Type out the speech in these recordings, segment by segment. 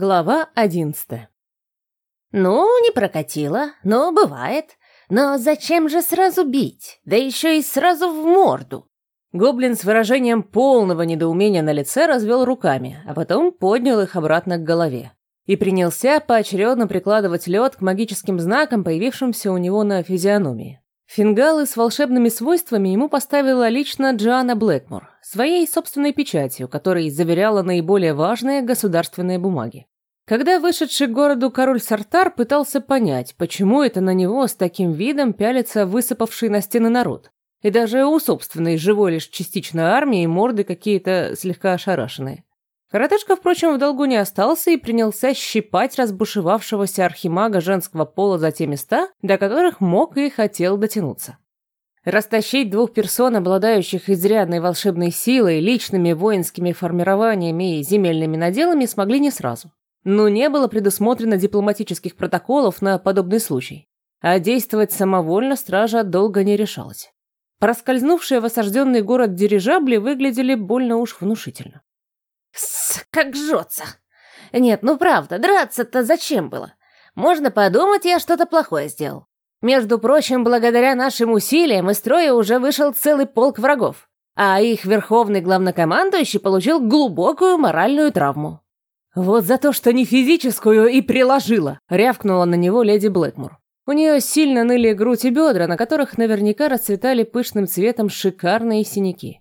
Глава одиннадцатая. «Ну, не прокатило, но бывает. Но зачем же сразу бить? Да еще и сразу в морду!» Гоблин с выражением полного недоумения на лице развел руками, а потом поднял их обратно к голове и принялся поочередно прикладывать лед к магическим знакам, появившимся у него на физиономии. Фингалы с волшебными свойствами ему поставила лично Джоанна Блэкмор, своей собственной печатью, которой заверяла наиболее важные государственные бумаги. Когда вышедший к городу король Сартар пытался понять, почему это на него с таким видом пялится высыпавший на стены народ, и даже у собственной живой лишь частичной армии морды какие-то слегка ошарашенные. Коротышка, впрочем, в долгу не остался и принялся щипать разбушевавшегося архимага женского пола за те места, до которых мог и хотел дотянуться. Растащить двух персон, обладающих изрядной волшебной силой, личными воинскими формированиями и земельными наделами, смогли не сразу. Но не было предусмотрено дипломатических протоколов на подобный случай. А действовать самовольно стража долго не решалась. Проскользнувшие в осажденный город дирижабли выглядели больно уж внушительно. С, как жжется. Нет, ну правда, драться-то зачем было? Можно подумать, я что-то плохое сделал. Между прочим, благодаря нашим усилиям из строя уже вышел целый полк врагов, а их верховный главнокомандующий получил глубокую моральную травму. «Вот за то, что не физическую и приложила!» — рявкнула на него леди Блэкмур. У нее сильно ныли грудь и бедра, на которых наверняка расцветали пышным цветом шикарные синяки.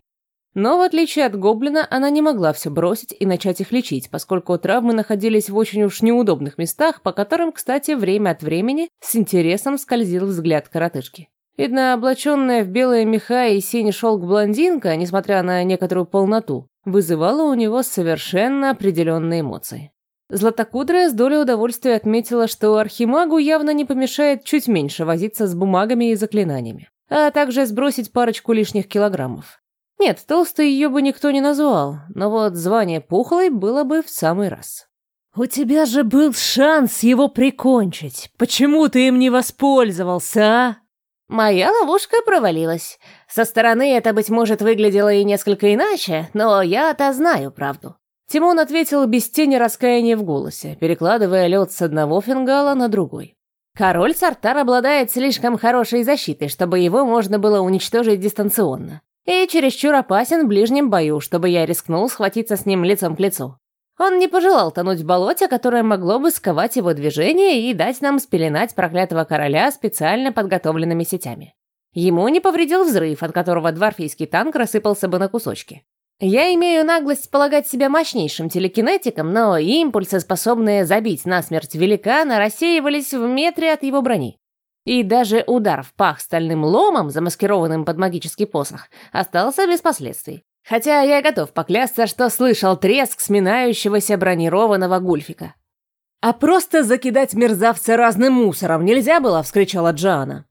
Но, в отличие от гоблина, она не могла все бросить и начать их лечить, поскольку травмы находились в очень уж неудобных местах, по которым, кстати, время от времени с интересом скользил взгляд коротышки. Видно, облаченная в белые меха и синий шелк блондинка, несмотря на некоторую полноту, вызывала у него совершенно определенные эмоции. Златокудрая с долей удовольствия отметила, что архимагу явно не помешает чуть меньше возиться с бумагами и заклинаниями, а также сбросить парочку лишних килограммов. Нет, толстой ее бы никто не назвал, но вот звание пухлой было бы в самый раз. «У тебя же был шанс его прикончить. Почему ты им не воспользовался, а?» Моя ловушка провалилась. Со стороны это, быть может, выглядело и несколько иначе, но я-то знаю правду. Тимон ответил без тени раскаяния в голосе, перекладывая лед с одного фингала на другой. Король Сартар обладает слишком хорошей защитой, чтобы его можно было уничтожить дистанционно и чересчур опасен в ближнем бою, чтобы я рискнул схватиться с ним лицом к лицу. Он не пожелал тонуть в болоте, которое могло бы сковать его движение и дать нам спеленать проклятого короля специально подготовленными сетями. Ему не повредил взрыв, от которого дворфийский танк рассыпался бы на кусочки. Я имею наглость полагать себя мощнейшим телекинетиком, но импульсы, способные забить насмерть великана, рассеивались в метре от его брони. И даже удар в пах стальным ломом, замаскированным под магический посох, остался без последствий. Хотя я готов поклясться, что слышал треск сминающегося бронированного гульфика. «А просто закидать мерзавца разным мусором нельзя было?» — вскричала Джоанна.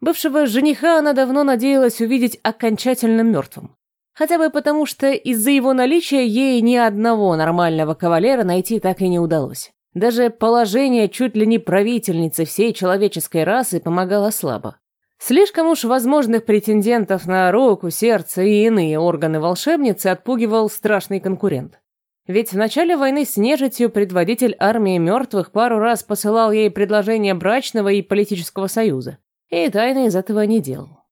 Бывшего жениха она давно надеялась увидеть окончательно мертвым. Хотя бы потому, что из-за его наличия ей ни одного нормального кавалера найти так и не удалось. Даже положение чуть ли не правительницы всей человеческой расы помогало слабо. Слишком уж возможных претендентов на руку, сердце и иные органы волшебницы отпугивал страшный конкурент. Ведь в начале войны с нежитью предводитель армии мертвых пару раз посылал ей предложение брачного и политического союза, и тайно из этого не делал.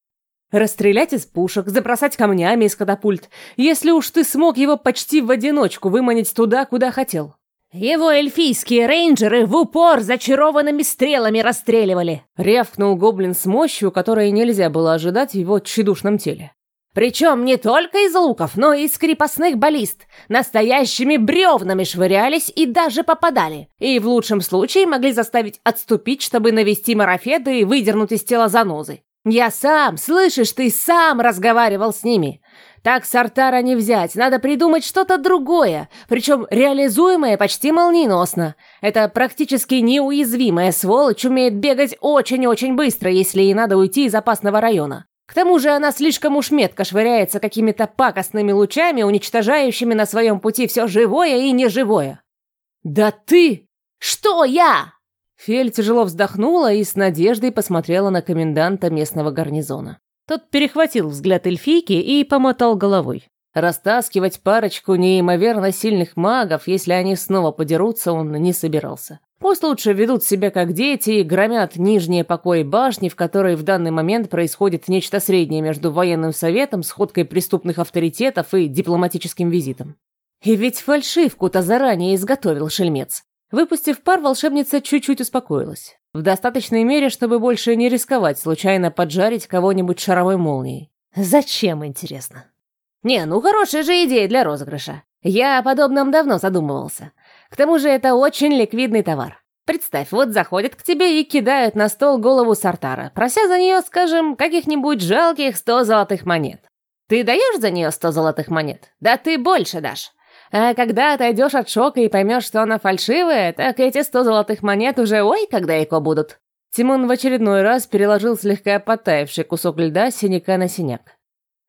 Расстрелять из пушек, забросать камнями из катапульт, если уж ты смог его почти в одиночку выманить туда, куда хотел. «Его эльфийские рейнджеры в упор зачарованными стрелами расстреливали!» — рявкнул гоблин с мощью, которой нельзя было ожидать в его тщедушном теле. «Причем не только из луков, но и из крепостных баллист. Настоящими бревнами швырялись и даже попадали. И в лучшем случае могли заставить отступить, чтобы навести марафеты и выдернуть из тела занозы. Я сам, слышишь, ты сам разговаривал с ними. Так Сартара не взять, надо придумать что-то другое, причем реализуемое почти молниеносно. Это практически неуязвимая сволочь умеет бегать очень-очень быстро, если ей надо уйти из опасного района. К тому же она слишком уж метко швыряется какими-то пакостными лучами, уничтожающими на своем пути все живое и неживое. «Да ты!» «Что я?» Фель тяжело вздохнула и с надеждой посмотрела на коменданта местного гарнизона. Тот перехватил взгляд эльфийки и помотал головой. Растаскивать парочку неимоверно сильных магов, если они снова подерутся, он не собирался. Пусть лучше ведут себя как дети и громят нижние покои башни, в которой в данный момент происходит нечто среднее между военным советом, сходкой преступных авторитетов и дипломатическим визитом. И ведь фальшивку-то заранее изготовил шельмец. Выпустив пар, волшебница чуть-чуть успокоилась. В достаточной мере, чтобы больше не рисковать случайно поджарить кого-нибудь шаровой молнией. Зачем, интересно? Не, ну хорошая же идея для розыгрыша. Я о подобном давно задумывался. К тому же это очень ликвидный товар. Представь, вот заходят к тебе и кидают на стол голову Сартара, прося за нее, скажем, каких-нибудь жалких сто золотых монет. Ты даешь за нее сто золотых монет? Да ты больше дашь. А когда отойдешь от шока и поймешь, что она фальшивая, так эти сто золотых монет уже ой, когда эко будут. Тимон в очередной раз переложил слегка потаявший кусок льда синяка на синяк.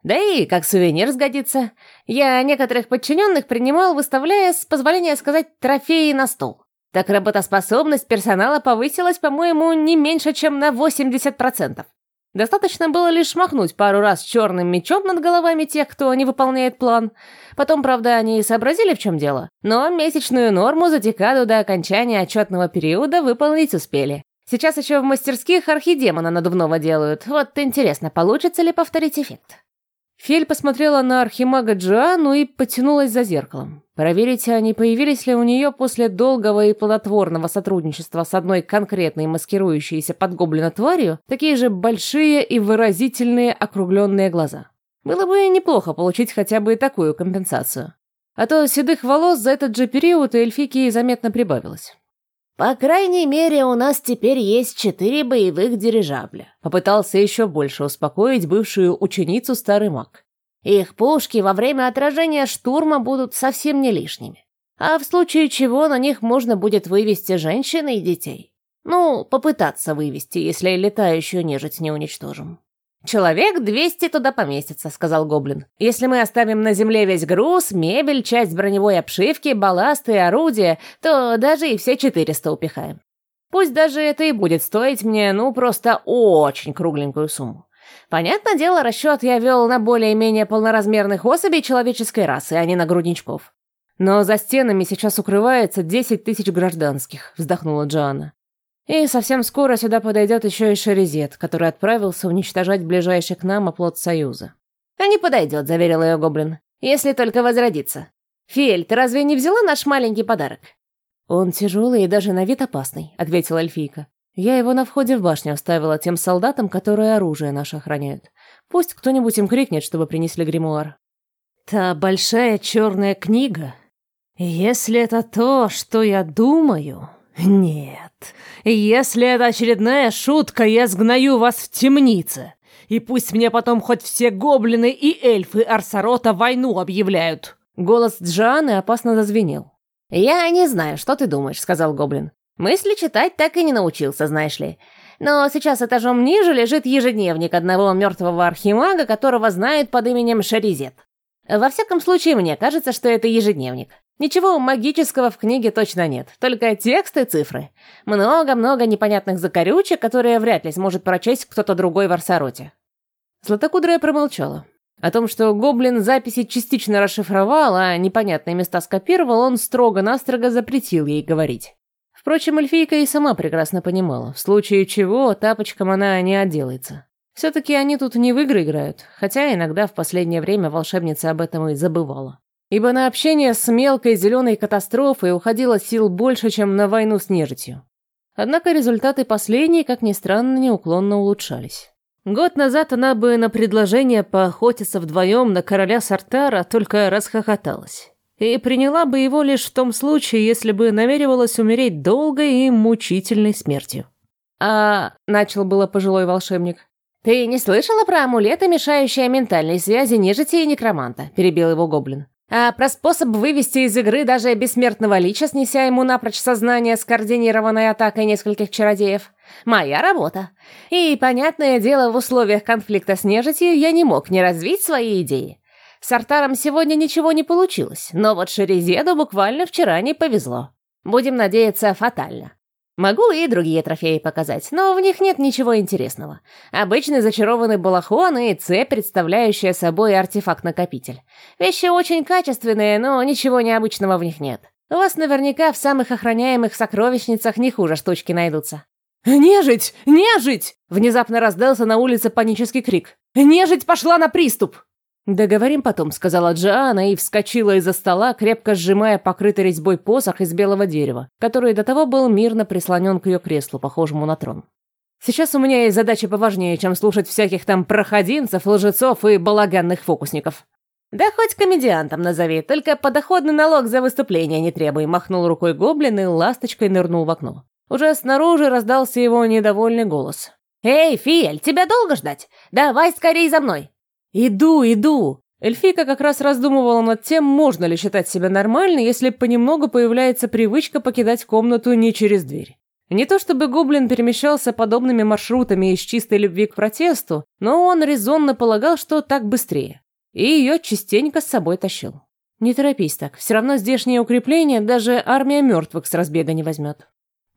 Да и как сувенир сгодится. Я некоторых подчиненных принимал, выставляя, с позволения сказать, трофеи на стол. Так работоспособность персонала повысилась, по-моему, не меньше, чем на 80%. Достаточно было лишь махнуть пару раз черным мечом над головами тех, кто не выполняет план. Потом, правда, они сообразили, в чем дело. Но месячную норму за декаду до окончания отчетного периода выполнить успели. Сейчас еще в мастерских архидемона надувного делают. Вот интересно, получится ли повторить эффект. Фель посмотрела на архимага Джоанну и потянулась за зеркалом. Проверить, а не появились ли у нее после долгого и плодотворного сотрудничества с одной конкретной маскирующейся под гоблина тварью такие же большие и выразительные округленные глаза. Было бы неплохо получить хотя бы такую компенсацию. А то седых волос за этот же период у эльфики заметно прибавилось. «По крайней мере, у нас теперь есть четыре боевых дирижабля», попытался еще больше успокоить бывшую ученицу старый маг. «Их пушки во время отражения штурма будут совсем не лишними. А в случае чего на них можно будет вывести женщин и детей. Ну, попытаться вывести, если летающую нежить не уничтожим». «Человек двести туда поместится», — сказал Гоблин. «Если мы оставим на земле весь груз, мебель, часть броневой обшивки, балласт и орудия, то даже и все четыреста упихаем. Пусть даже это и будет стоить мне, ну, просто очень кругленькую сумму. Понятное дело, расчет я вел на более-менее полноразмерных особей человеческой расы, а не на грудничков. Но за стенами сейчас укрывается десять тысяч гражданских», — вздохнула Джоанна. И совсем скоро сюда подойдет еще и Шерезет, который отправился уничтожать ближайший к нам оплот Союза. «А не подойдет», — заверил ее Гоблин. «Если только возродится. Фиэль, ты разве не взяла наш маленький подарок?» «Он тяжелый и даже на вид опасный», — ответила эльфийка. «Я его на входе в башню оставила тем солдатам, которые оружие наше охраняют. Пусть кто-нибудь им крикнет, чтобы принесли гримуар». «Та большая черная книга? Если это то, что я думаю...» «Нет. Если это очередная шутка, я сгною вас в темнице. И пусть мне потом хоть все гоблины и эльфы Арсарота войну объявляют». Голос Джоанны опасно зазвенел. «Я не знаю, что ты думаешь», — сказал гоблин. «Мысли читать так и не научился, знаешь ли. Но сейчас этажом ниже лежит ежедневник одного мертвого архимага, которого знают под именем Шаризет. Во всяком случае, мне кажется, что это ежедневник. Ничего магического в книге точно нет, только тексты и цифры. Много-много непонятных закорючек, которые вряд ли сможет прочесть кто-то другой в Арсароте. Златокудрая промолчала. О том, что гоблин записи частично расшифровал, а непонятные места скопировал, он строго-настрого запретил ей говорить. Впрочем, эльфийка и сама прекрасно понимала, в случае чего тапочком она не отделается. Все-таки они тут не в игры играют, хотя иногда в последнее время волшебница об этом и забывала ибо на общение с мелкой зеленой катастрофой уходило сил больше, чем на войну с нежитью. Однако результаты последней, как ни странно, неуклонно улучшались. Год назад она бы на предложение поохотиться вдвоем на короля Сартара только расхохоталась. И приняла бы его лишь в том случае, если бы намеревалась умереть долгой и мучительной смертью. «А...» — начал было пожилой волшебник. «Ты не слышала про амулеты, мешающие ментальной связи нежити и некроманта?» — перебил его гоблин. А про способ вывести из игры даже бессмертного лича, снеся ему напрочь сознание с координированной атакой нескольких чародеев. Моя работа. И, понятное дело, в условиях конфликта с нежитью я не мог не развить свои идеи. С Артаром сегодня ничего не получилось, но вот Шерезеду буквально вчера не повезло. Будем надеяться, фатально. Могу и другие трофеи показать, но в них нет ничего интересного. Обычный зачарованный балахон и цепь, представляющая собой артефакт-накопитель. Вещи очень качественные, но ничего необычного в них нет. У вас наверняка в самых охраняемых сокровищницах не хуже штучки найдутся. «Нежить! Нежить!» Внезапно раздался на улице панический крик. «Нежить пошла на приступ!» «Договорим потом», — сказала Джоанна и вскочила из-за стола, крепко сжимая покрытый резьбой посох из белого дерева, который до того был мирно прислонен к ее креслу, похожему на трон. «Сейчас у меня есть задача поважнее, чем слушать всяких там проходинцев, лжецов и балаганных фокусников». «Да хоть комедиантом назови, только подоходный налог за выступление не требуй», — махнул рукой гоблин и ласточкой нырнул в окно. Уже снаружи раздался его недовольный голос. «Эй, Фиэль, тебя долго ждать? Давай скорей за мной!» «Иду, иду!» Эльфика как раз раздумывала над тем, можно ли считать себя нормальной, если понемногу появляется привычка покидать комнату не через дверь. Не то чтобы гоблин перемещался подобными маршрутами из чистой любви к протесту, но он резонно полагал, что так быстрее. И ее частенько с собой тащил. Не торопись так, все равно здешние укрепления даже армия мертвых с разбега не возьмет.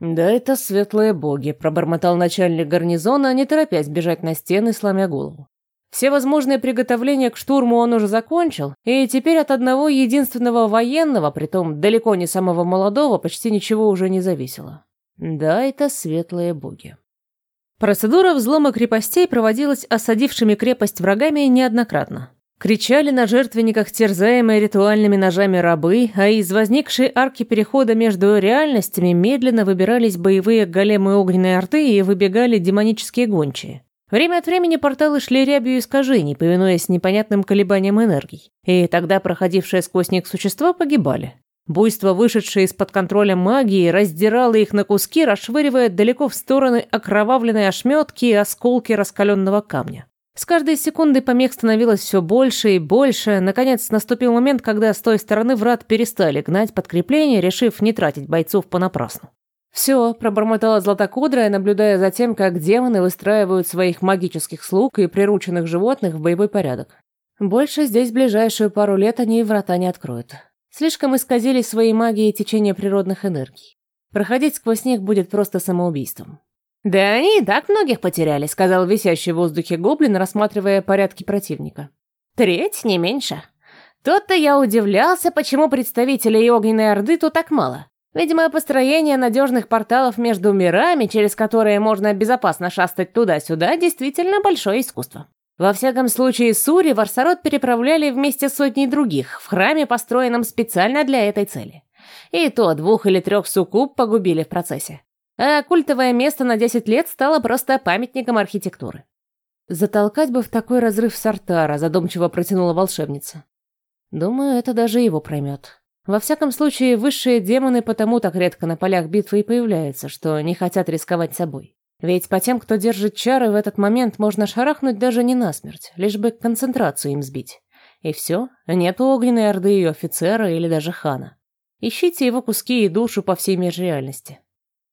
«Да это светлые боги», — пробормотал начальник гарнизона, не торопясь бежать на стены, сломя голову. Все возможные приготовления к штурму он уже закончил, и теперь от одного единственного военного, притом далеко не самого молодого, почти ничего уже не зависело. Да, это светлые боги. Процедура взлома крепостей проводилась осадившими крепость врагами неоднократно. Кричали на жертвенниках терзаемые ритуальными ножами рабы, а из возникшей арки перехода между реальностями медленно выбирались боевые големы огненной арты и выбегали демонические гончие. Время от времени порталы шли рябью искажений, повинуясь непонятным колебаниям энергий. И тогда проходившие сквозь них существа погибали. Буйство, вышедшее из-под контроля магии, раздирало их на куски, расшвыривая далеко в стороны окровавленные ошметки и осколки раскаленного камня. С каждой секундой помех становилось все больше и больше. Наконец, наступил момент, когда с той стороны врат перестали гнать подкрепление, решив не тратить бойцов понапрасну. «Все», — пробормотала Златокудрая, наблюдая за тем, как демоны выстраивают своих магических слуг и прирученных животных в боевой порядок. Больше здесь в ближайшую пару лет они и врата не откроют. Слишком исказили свои магии течение природных энергий. Проходить сквозь них будет просто самоубийством. «Да они и так многих потеряли», — сказал висящий в воздухе гоблин, рассматривая порядки противника. «Треть, не меньше. Тот-то я удивлялся, почему представителей Огненной Орды тут так мало. Видимо, построение надежных порталов между мирами, через которые можно безопасно шастать туда-сюда, действительно большое искусство. Во всяком случае, Сури в Арсарот переправляли вместе с сотней других, в храме, построенном специально для этой цели. И то двух или трех суккуб погубили в процессе. А культовое место на 10 лет стало просто памятником архитектуры. «Затолкать бы в такой разрыв Сартара», задумчиво протянула волшебница. «Думаю, это даже его проймет». Во всяком случае, высшие демоны потому так редко на полях битвы и появляются, что не хотят рисковать собой. Ведь по тем, кто держит чары, в этот момент можно шарахнуть даже не насмерть, лишь бы концентрацию им сбить. И все, нет огненной орды ее офицера или даже хана. Ищите его куски и душу по всей межреальности.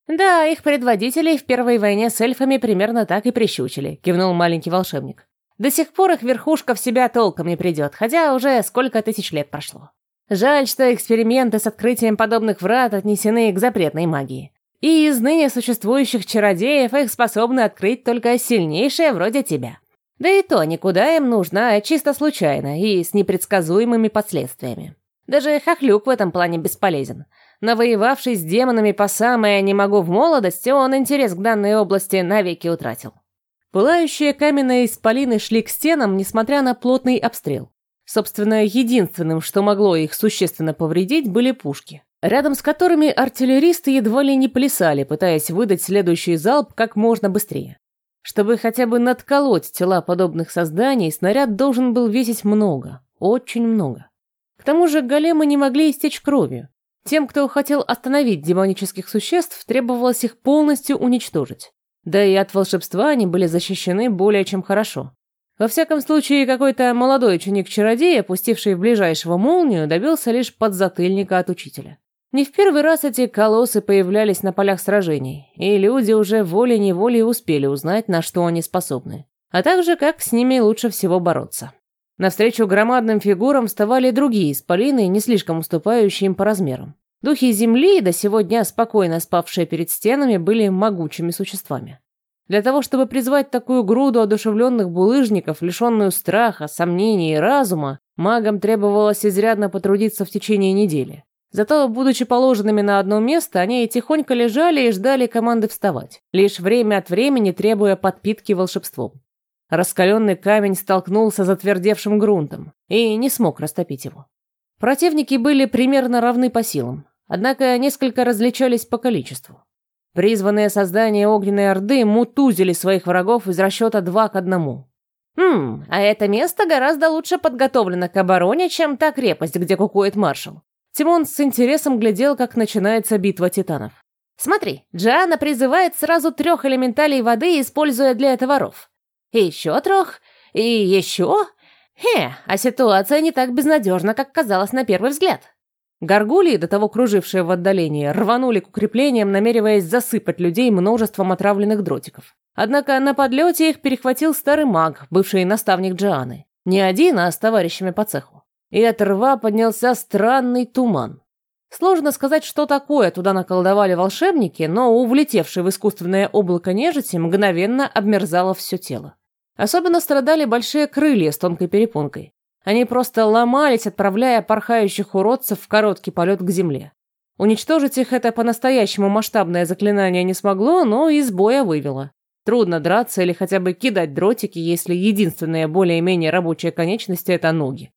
«Да, их предводителей в первой войне с эльфами примерно так и прищучили», — кивнул маленький волшебник. «До сих пор их верхушка в себя толком не придет, хотя уже сколько тысяч лет прошло. Жаль, что эксперименты с открытием подобных врат отнесены к запретной магии. И из ныне существующих чародеев их способны открыть только сильнейшие вроде тебя. Да и то никуда им нужна а чисто случайно и с непредсказуемыми последствиями. Даже Хохлюк в этом плане бесполезен. Навоевавшись с демонами по самое «не могу» в молодости, он интерес к данной области навеки утратил. Пылающие каменные исполины шли к стенам, несмотря на плотный обстрел. Собственно, единственным, что могло их существенно повредить, были пушки, рядом с которыми артиллеристы едва ли не плясали, пытаясь выдать следующий залп как можно быстрее. Чтобы хотя бы надколоть тела подобных созданий, снаряд должен был весить много, очень много. К тому же големы не могли истечь кровью. Тем, кто хотел остановить демонических существ, требовалось их полностью уничтожить. Да и от волшебства они были защищены более чем хорошо. Во всяком случае, какой-то молодой ученик-чародей, опустивший в ближайшего молнию, добился лишь подзатыльника от учителя. Не в первый раз эти колоссы появлялись на полях сражений, и люди уже волей-неволей успели узнать, на что они способны, а также как с ними лучше всего бороться. Навстречу громадным фигурам вставали другие исполины, не слишком уступающие им по размерам. Духи Земли, до сего дня спокойно спавшие перед стенами, были могучими существами. Для того, чтобы призвать такую груду одушевленных булыжников, лишенную страха, сомнений и разума, магам требовалось изрядно потрудиться в течение недели. Зато, будучи положенными на одно место, они тихонько лежали и ждали команды вставать, лишь время от времени требуя подпитки волшебством. Раскаленный камень столкнулся с затвердевшим грунтом и не смог растопить его. Противники были примерно равны по силам, однако несколько различались по количеству. Призванные создания Огненной Орды мутузили своих врагов из расчета два к одному. «Хм, а это место гораздо лучше подготовлено к обороне, чем та крепость, где кукует маршал». Тимон с интересом глядел, как начинается битва титанов. «Смотри, Джиана призывает сразу трех элементалей воды, используя для этого ров. И еще трех, и еще. Хе, а ситуация не так безнадежна, как казалось на первый взгляд». Горгулии, до того кружившие в отдалении, рванули к укреплениям, намереваясь засыпать людей множеством отравленных дротиков. Однако на подлете их перехватил старый маг, бывший наставник Джианы. Не один, а с товарищами по цеху. И от рва поднялся странный туман. Сложно сказать, что такое туда наколдовали волшебники, но у влетевшей в искусственное облако нежити мгновенно обмерзало все тело. Особенно страдали большие крылья с тонкой перепонкой. Они просто ломались, отправляя порхающих уродцев в короткий полет к земле. Уничтожить их это по-настоящему масштабное заклинание не смогло, но из боя вывело. Трудно драться или хотя бы кидать дротики, если единственная более-менее рабочая конечность – это ноги.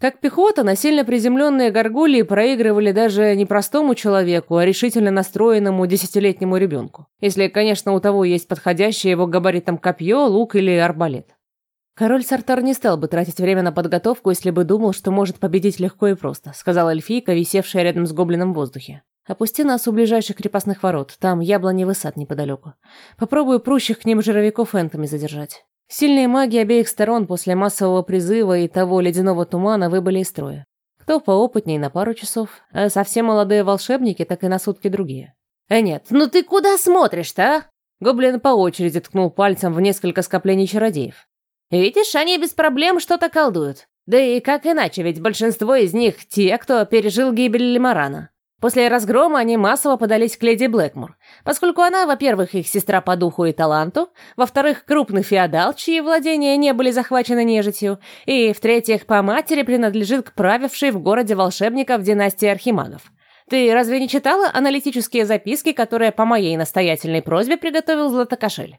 Как пехота, насильно приземленные горгулии проигрывали даже не простому человеку, а решительно настроенному десятилетнему ребенку. Если, конечно, у того есть подходящее его габаритам копье, лук или арбалет. «Король Сартар не стал бы тратить время на подготовку, если бы думал, что может победить легко и просто», сказала эльфийка, висевшая рядом с гоблином в воздухе. «Опусти нас у ближайших крепостных ворот, там яблоневый сад неподалеку. Попробую прущих к ним жировиков энтами задержать». Сильные маги обеих сторон после массового призыва и того ледяного тумана выбыли из строя. Кто поопытней на пару часов, а совсем молодые волшебники так и на сутки другие. «Э, нет, ну ты куда смотришь-то, а?» Гоблин по очереди ткнул пальцем в несколько скоплений чародеев. Видишь, они без проблем что-то колдуют. Да и как иначе, ведь большинство из них те, кто пережил гибель Лимарана. После разгрома они массово подались к леди Блэкмур, поскольку она, во-первых, их сестра по духу и таланту, во-вторых, крупный феодал, чьи владения не были захвачены нежитью, и, в-третьих, по матери принадлежит к правившей в городе волшебников династии архимагов. Ты разве не читала аналитические записки, которые по моей настоятельной просьбе приготовил Златокошель?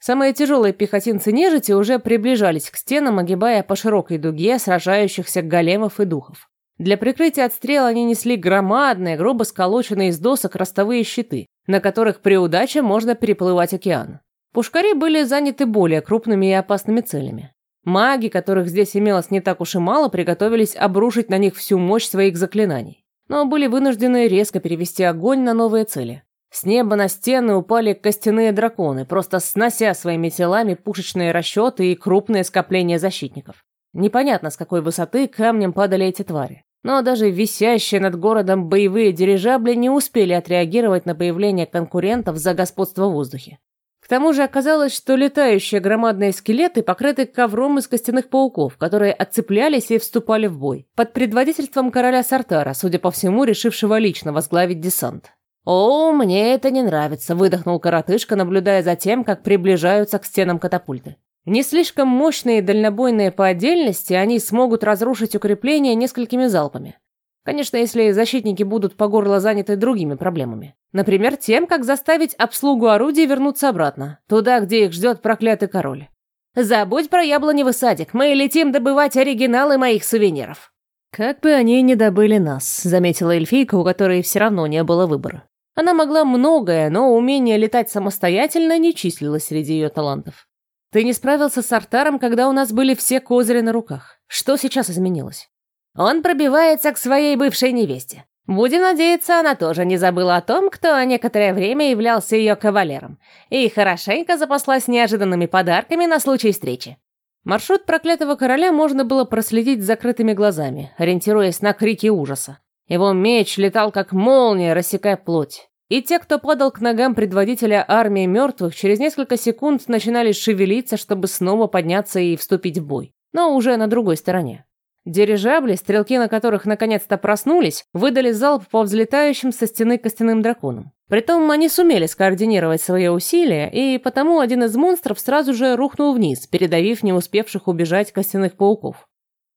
Самые тяжелые пехотинцы нежити уже приближались к стенам, огибая по широкой дуге сражающихся големов и духов. Для прикрытия от стрел они несли громадные, грубо сколоченные из досок ростовые щиты, на которых при удаче можно переплывать океан. Пушкари были заняты более крупными и опасными целями. Маги, которых здесь имелось не так уж и мало, приготовились обрушить на них всю мощь своих заклинаний, но были вынуждены резко перевести огонь на новые цели. С неба на стены упали костяные драконы, просто снося своими телами пушечные расчеты и крупные скопления защитников. Непонятно, с какой высоты камнем падали эти твари. Но даже висящие над городом боевые дирижабли не успели отреагировать на появление конкурентов за господство в воздухе. К тому же оказалось, что летающие громадные скелеты покрыты ковром из костяных пауков, которые отцеплялись и вступали в бой, под предводительством короля Сартара, судя по всему, решившего лично возглавить десант. «О, мне это не нравится», — выдохнул коротышка, наблюдая за тем, как приближаются к стенам катапульты. Не слишком мощные и дальнобойные по отдельности, они смогут разрушить укрепление несколькими залпами. Конечно, если защитники будут по горло заняты другими проблемами. Например, тем, как заставить обслугу орудий вернуться обратно, туда, где их ждет проклятый король. «Забудь про яблоневый садик, мы летим добывать оригиналы моих сувениров». «Как бы они ни добыли нас», — заметила эльфийка, у которой все равно не было выбора. Она могла многое, но умение летать самостоятельно не числилось среди ее талантов. Ты не справился с Артаром, когда у нас были все козыри на руках. Что сейчас изменилось? Он пробивается к своей бывшей невесте. Будем надеяться, она тоже не забыла о том, кто некоторое время являлся ее кавалером, и хорошенько запаслась неожиданными подарками на случай встречи. Маршрут проклятого короля можно было проследить с закрытыми глазами, ориентируясь на крики ужаса. Его меч летал как молния, рассекая плоть. И те, кто падал к ногам предводителя армии мертвых, через несколько секунд начинали шевелиться, чтобы снова подняться и вступить в бой. Но уже на другой стороне. Дирижабли, стрелки на которых наконец-то проснулись, выдали залп по взлетающим со стены костяным драконам. Притом они сумели скоординировать свои усилия, и потому один из монстров сразу же рухнул вниз, передавив не успевших убежать костяных пауков.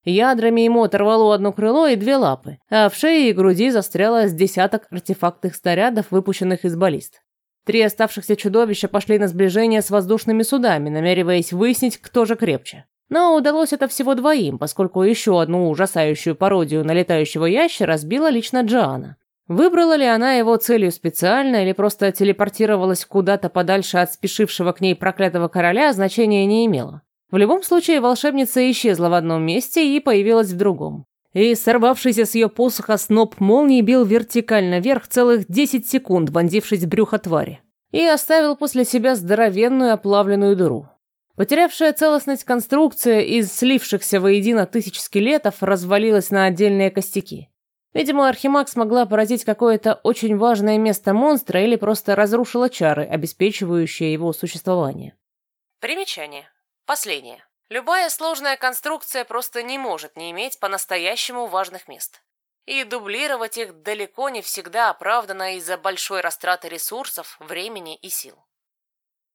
Ядрами ему оторвало одно крыло и две лапы, а в шее и груди застряло с десяток артефактных снарядов, выпущенных из баллист. Три оставшихся чудовища пошли на сближение с воздушными судами, намереваясь выяснить, кто же крепче. Но удалось это всего двоим, поскольку еще одну ужасающую пародию на летающего ящера сбила лично Джоанна. Выбрала ли она его целью специально или просто телепортировалась куда-то подальше от спешившего к ней проклятого короля, значения не имело. В любом случае, волшебница исчезла в одном месте и появилась в другом. И сорвавшийся с ее посоха сноп молнии бил вертикально вверх целых 10 секунд, вонзившись в брюхо твари. И оставил после себя здоровенную оплавленную дыру. Потерявшая целостность конструкция из слившихся воедино тысяч скелетов развалилась на отдельные костяки. Видимо, Архимаг смогла поразить какое-то очень важное место монстра или просто разрушила чары, обеспечивающие его существование. Примечание. Последнее. Любая сложная конструкция просто не может не иметь по-настоящему важных мест. И дублировать их далеко не всегда оправдано из-за большой растраты ресурсов, времени и сил.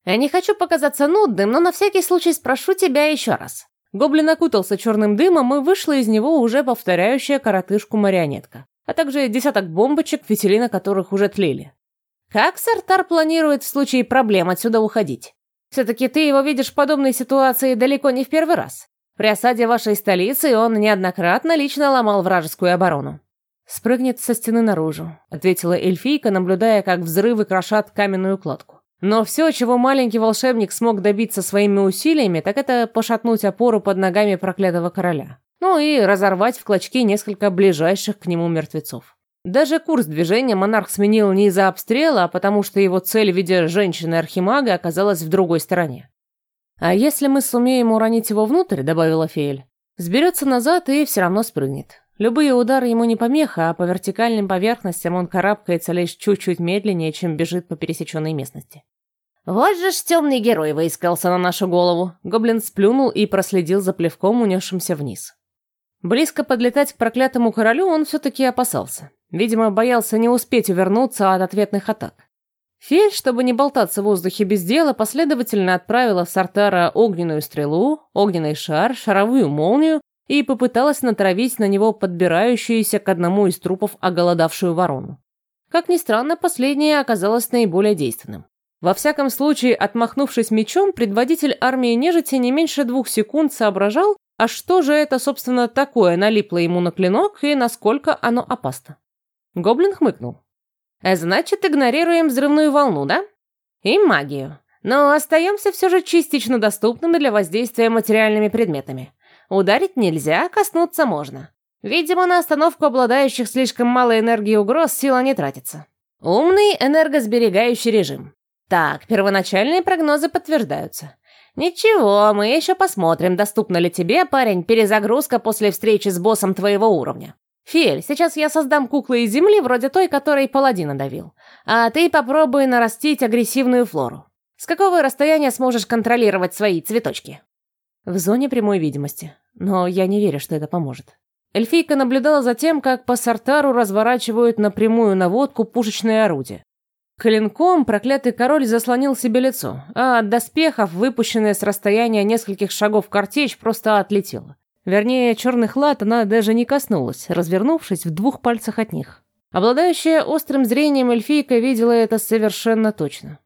Я не хочу показаться нудным, но на всякий случай спрошу тебя еще раз. Гоблин окутался черным дымом и вышла из него уже повторяющая коротышку марионетка, а также десяток бомбочек, фитили которых уже тлели. Как Сартар планирует в случае проблем отсюда уходить? Все-таки ты его видишь в подобной ситуации далеко не в первый раз. При осаде вашей столицы он неоднократно лично ломал вражескую оборону. «Спрыгнет со стены наружу», — ответила эльфийка, наблюдая, как взрывы крошат каменную кладку. Но все, чего маленький волшебник смог добиться своими усилиями, так это пошатнуть опору под ногами проклятого короля. Ну и разорвать в клочки несколько ближайших к нему мертвецов. Даже курс движения монарх сменил не из-за обстрела, а потому что его цель в виде женщины-архимага оказалась в другой стороне. «А если мы сумеем уронить его внутрь», — добавила Феэль, — «сберется назад и все равно спрыгнет. Любые удары ему не помеха, а по вертикальным поверхностям он карабкается лишь чуть-чуть медленнее, чем бежит по пересеченной местности. «Вот же ж темный герой выискался на нашу голову!» Гоблин сплюнул и проследил за плевком, унесшимся вниз. Близко подлетать к проклятому королю он все-таки опасался. Видимо, боялся не успеть увернуться от ответных атак. Фель, чтобы не болтаться в воздухе без дела, последовательно отправила в Сартара огненную стрелу, огненный шар, шаровую молнию и попыталась натравить на него подбирающуюся к одному из трупов оголодавшую ворону. Как ни странно, последнее оказалось наиболее действенным. Во всяком случае, отмахнувшись мечом, предводитель армии нежити не меньше двух секунд соображал, а что же это, собственно, такое налипло ему на клинок и насколько оно опасно. Гоблин хмыкнул. «Значит, игнорируем взрывную волну, да? И магию. Но остаемся все же частично доступными для воздействия материальными предметами. Ударить нельзя, коснуться можно. Видимо, на остановку обладающих слишком малой энергии угроз сила не тратится. Умный энергосберегающий режим. Так, первоначальные прогнозы подтверждаются. Ничего, мы еще посмотрим, доступна ли тебе, парень, перезагрузка после встречи с боссом твоего уровня. Фель, сейчас я создам куклы из земли, вроде той, которой паладина давил. А ты попробуй нарастить агрессивную флору. С какого расстояния сможешь контролировать свои цветочки? В зоне прямой видимости. Но я не верю, что это поможет. Эльфийка наблюдала за тем, как по Сартару разворачивают напрямую наводку пушечное орудие. Клинком проклятый король заслонил себе лицо, а от доспехов, выпущенная с расстояния нескольких шагов картечь, просто отлетела. Вернее, черных лад она даже не коснулась, развернувшись в двух пальцах от них. Обладающая острым зрением эльфийка видела это совершенно точно.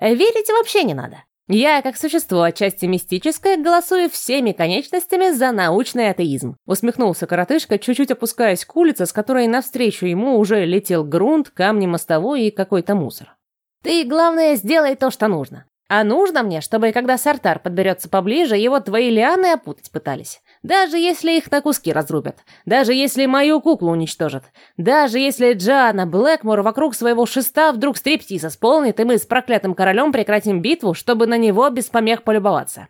«Верить вообще не надо. Я, как существо отчасти мистическое, голосую всеми конечностями за научный атеизм. Усмехнулся коротышка, чуть-чуть опускаясь к улице, с которой навстречу ему уже летел грунт, камни мостовой и какой-то мусор. Ты, главное, сделай то, что нужно. А нужно мне, чтобы, когда Сартар подберется поближе, его твои лианы опутать пытались. Даже если их на куски разрубят. Даже если мою куклу уничтожат. Даже если Джана Блэкмор вокруг своего шеста вдруг стриптиз исполнит, и мы с проклятым королем прекратим битву, чтобы на него без помех полюбоваться.